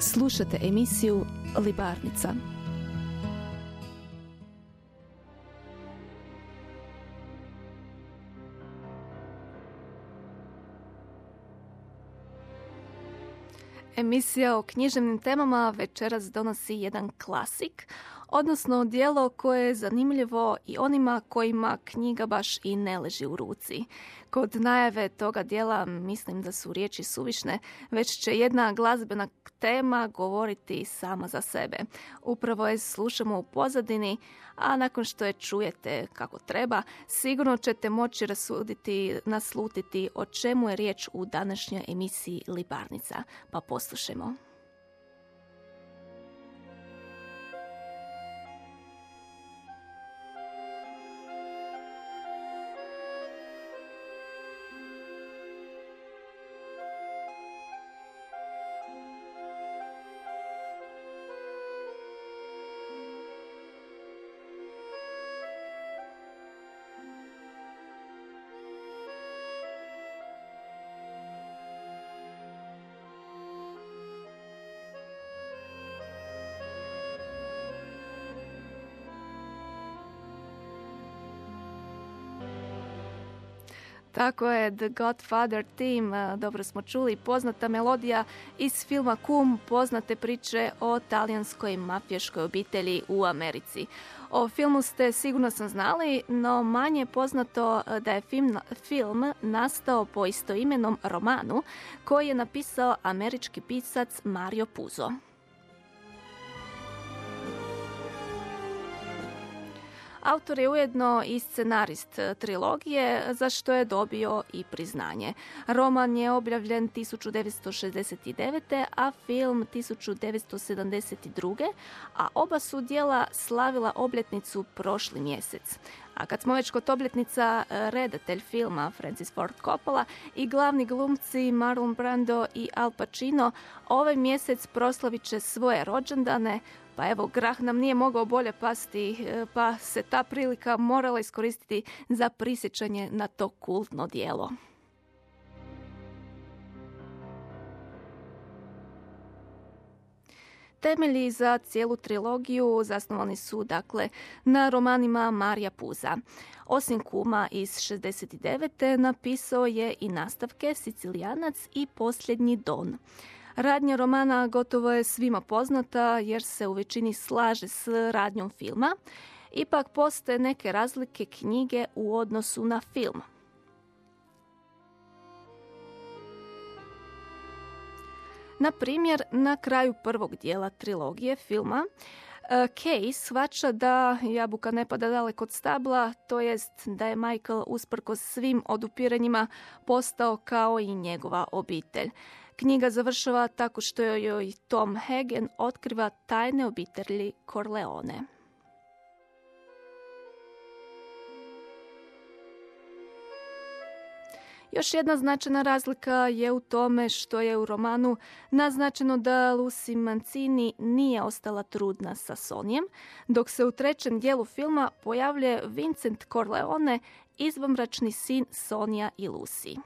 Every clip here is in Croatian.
Slušate emisiju Libarnica. Emisija o književnim temama večeras donosi jedan klasik, odnosno dijelo koje je zanimljivo i onima kojima knjiga baš i ne leži u ruci. Kod najave toga dijela mislim da su riječi suvišne, već će jedna glazbena tema govoriti sama za sebe. Upravo je slušamo u pozadini, a nakon što je čujete kako treba, sigurno ćete moći rasuditi, naslutiti o čemu je riječ u današnjoj emisiji Libarnica. Pa poslušajmo. Tako je, The Godfather Team, dobro smo čuli, poznata melodija iz filma Kum, poznate priče o talijanskoj mafiješkoj obitelji u Americi. O filmu ste sigurno sam znali, no manje poznato da je film, film nastao po istoimenom romanu koji je napisao američki pisac Mario Puzo. Autor je ujedno i scenarist trilogije, za što je dobio i priznanje. Roman je objavljen 1969. a film 1972. a oba su dijela slavila obljetnicu prošli mjesec. A kad smo već kod obljetnica, redatelj filma Francis Ford Coppola i glavni glumci Marlon Brando i Al Pacino ovaj mjesec proslavit će svoje rođendane, pa evo, grah nam nije mogao bolje pasti, e, pa se ta prilika morala iskoristiti za prisjećanje na to kultno dijelo. Temelji za cijelu trilogiju zasnovani su dakle na romanima Marija Puza. Osim kuma iz 69. napisao je i nastavke Sicilijanac i Posljednji don. Radnja romana gotovo je svima poznata jer se u većini slaže s radnjom filma. Ipak postoje neke razlike knjige u odnosu na film. Na primjer, na kraju prvog dijela trilogije filma e, Kay shvaća da jabuka ne pada daleko od stabla, to jest da je Michael usprkos svim odupiranjima postao kao i njegova obitelj. Knjiga završava tako što joj Tom Hagen otkriva tajne obitelji Corleone. Još jedna značajna razlika je u tome što je u romanu naznačeno da Lucy Mancini nije ostala trudna sa Sonijem, dok se u trećem dijelu filma pojavljuje Vincent Corleone, izvomračni sin Sonija i Lucy.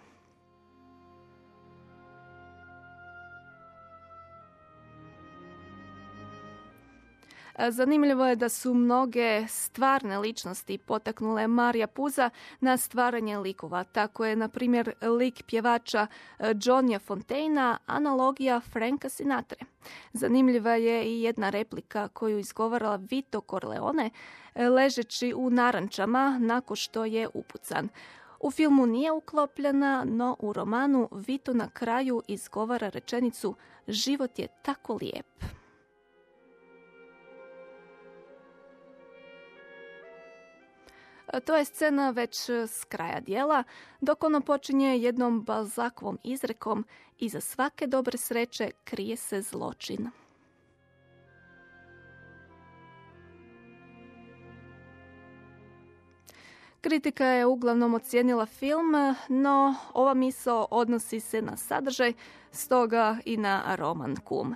Zanimljivo je da su mnoge stvarne ličnosti potaknule Marija Puza na stvaranje likova. Tako je, na primjer, lik pjevača e, Johnnya Fontaina analogija Franka Sinatre. Zanimljiva je i jedna replika koju izgovara Vito Corleone e, ležeći u narančama nakon što je upucan. U filmu nije uklopljena, no u romanu Vito na kraju izgovara rečenicu Život je tako lijep. To je scena već s kraja dijela, dok ono počinje jednom balzakvom izrekom i za svake dobre sreće krije se zločin. Kritika je uglavnom ocijenila film, no ova misao odnosi se na sadržaj, stoga i na roman Kum.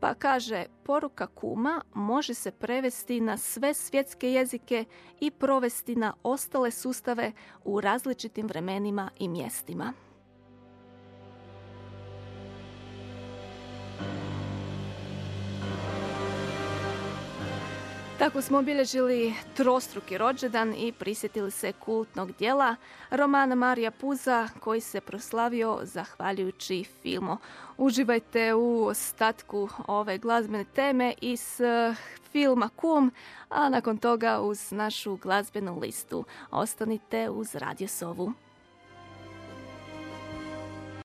Pa kaže, poruka kuma može se prevesti na sve svjetske jezike i provesti na ostale sustave u različitim vremenima i mjestima. Tako smo obilježili trostruki rođendan i prisjetili se kultnog dijela romana Marija Puza koji se proslavio zahvaljujući filmu. Uživajte u ostatku ove glazbene teme iz eh, filma Kum, a nakon toga uz našu glazbenu listu. Ostanite uz Radio Sovu.